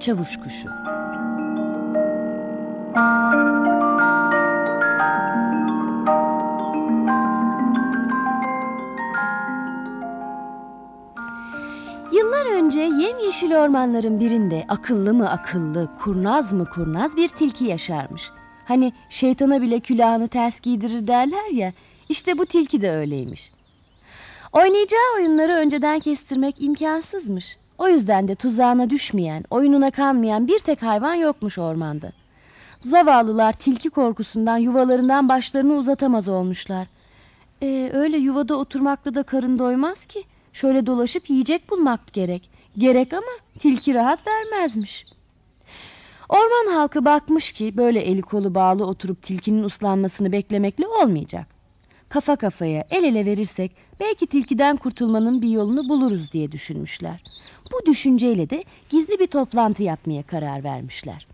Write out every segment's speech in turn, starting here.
Çavuş Kuşu Yıllar önce yemyeşil ormanların birinde akıllı mı akıllı, kurnaz mı kurnaz bir tilki yaşarmış. Hani şeytana bile külahını ters giydirir derler ya, işte bu tilki de öyleymiş. Oynayacağı oyunları önceden kestirmek imkansızmış. O yüzden de tuzağına düşmeyen, oyununa kanmayan bir tek hayvan yokmuş ormanda. Zavallılar tilki korkusundan yuvalarından başlarını uzatamaz olmuşlar. Ee, öyle yuvada oturmakla da karın doymaz ki. Şöyle dolaşıp yiyecek bulmak gerek. Gerek ama tilki rahat vermezmiş. Orman halkı bakmış ki böyle eli kolu bağlı oturup tilkinin uslanmasını beklemekle olmayacak. Kafa kafaya el ele verirsek belki tilkiden kurtulmanın bir yolunu buluruz diye düşünmüşler. Bu düşünceyle de gizli bir toplantı yapmaya karar vermişler.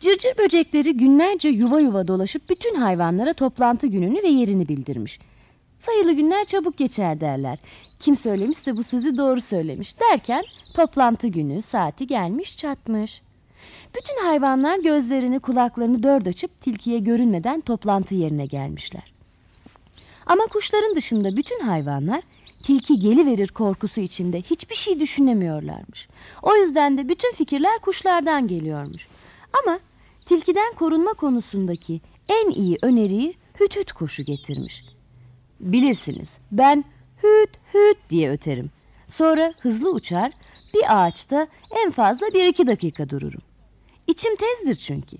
Cırcır böcekleri günlerce yuva yuva dolaşıp bütün hayvanlara toplantı gününü ve yerini bildirmiş. Sayılı günler çabuk geçer derler. Kim söylemişse bu sözü doğru söylemiş derken toplantı günü saati gelmiş çatmış. Bütün hayvanlar gözlerini kulaklarını dört açıp tilkiye görünmeden toplantı yerine gelmişler. Ama kuşların dışında bütün hayvanlar tilki geliverir korkusu içinde hiçbir şey düşünemiyorlarmış. O yüzden de bütün fikirler kuşlardan geliyormuş. Ama tilkiden korunma konusundaki en iyi öneriyi hüt hüt kuşu getirmiş. Bilirsiniz ben hüt hüt diye öterim. Sonra hızlı uçar bir ağaçta en fazla bir iki dakika dururum. İçim tezdir çünkü.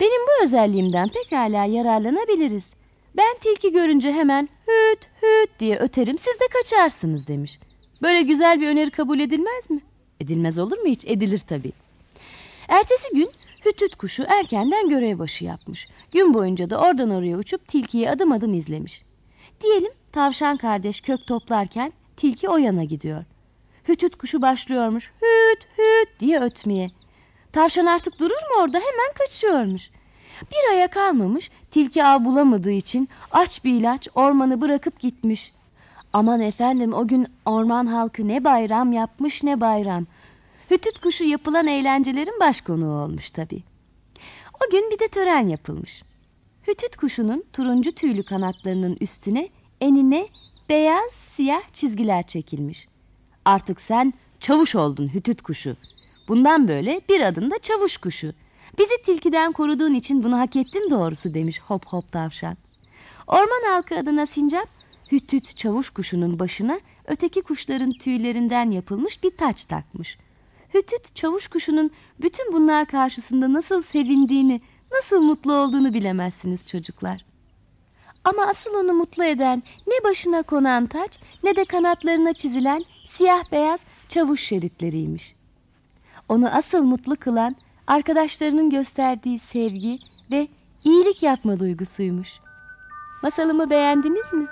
Benim bu özelliğimden pekala yararlanabiliriz. Ben tilki görünce hemen hüt hüt diye öterim siz de kaçarsınız demiş. Böyle güzel bir öneri kabul edilmez mi? Edilmez olur mu hiç? Edilir tabii. Ertesi gün hüt hüt kuşu erkenden görev başı yapmış. Gün boyunca da oradan oraya uçup tilkiyi adım adım izlemiş. Diyelim tavşan kardeş kök toplarken tilki o yana gidiyor. Hüt hüt kuşu başlıyormuş hüt hüt diye ötmeye. Tavşan artık durur mu orada hemen kaçıyormuş. Bir aya kalmamış tilki av bulamadığı için aç bir ilaç ormanı bırakıp gitmiş. Aman efendim o gün orman halkı ne bayram yapmış ne bayram. Hütüt kuşu yapılan eğlencelerin baş konuğu olmuş tabii. O gün bir de tören yapılmış. Hütüt kuşunun turuncu tüylü kanatlarının üstüne enine beyaz siyah çizgiler çekilmiş. Artık sen çavuş oldun hütüt kuşu. Bundan böyle bir adın da çavuş kuşu. Bizi tilkiden koruduğun için bunu hak ettin doğrusu demiş hop hop tavşan. Orman halkı adına sincap hüt hüt çavuş kuşunun başına öteki kuşların tüylerinden yapılmış bir taç takmış. Hüt hüt çavuş kuşunun bütün bunlar karşısında nasıl sevindiğini, nasıl mutlu olduğunu bilemezsiniz çocuklar. Ama asıl onu mutlu eden ne başına konan taç ne de kanatlarına çizilen siyah beyaz çavuş şeritleriymiş. Onu asıl mutlu kılan arkadaşlarının gösterdiği sevgi ve iyilik yapma duygusuymuş. Masalımı beğendiniz mi?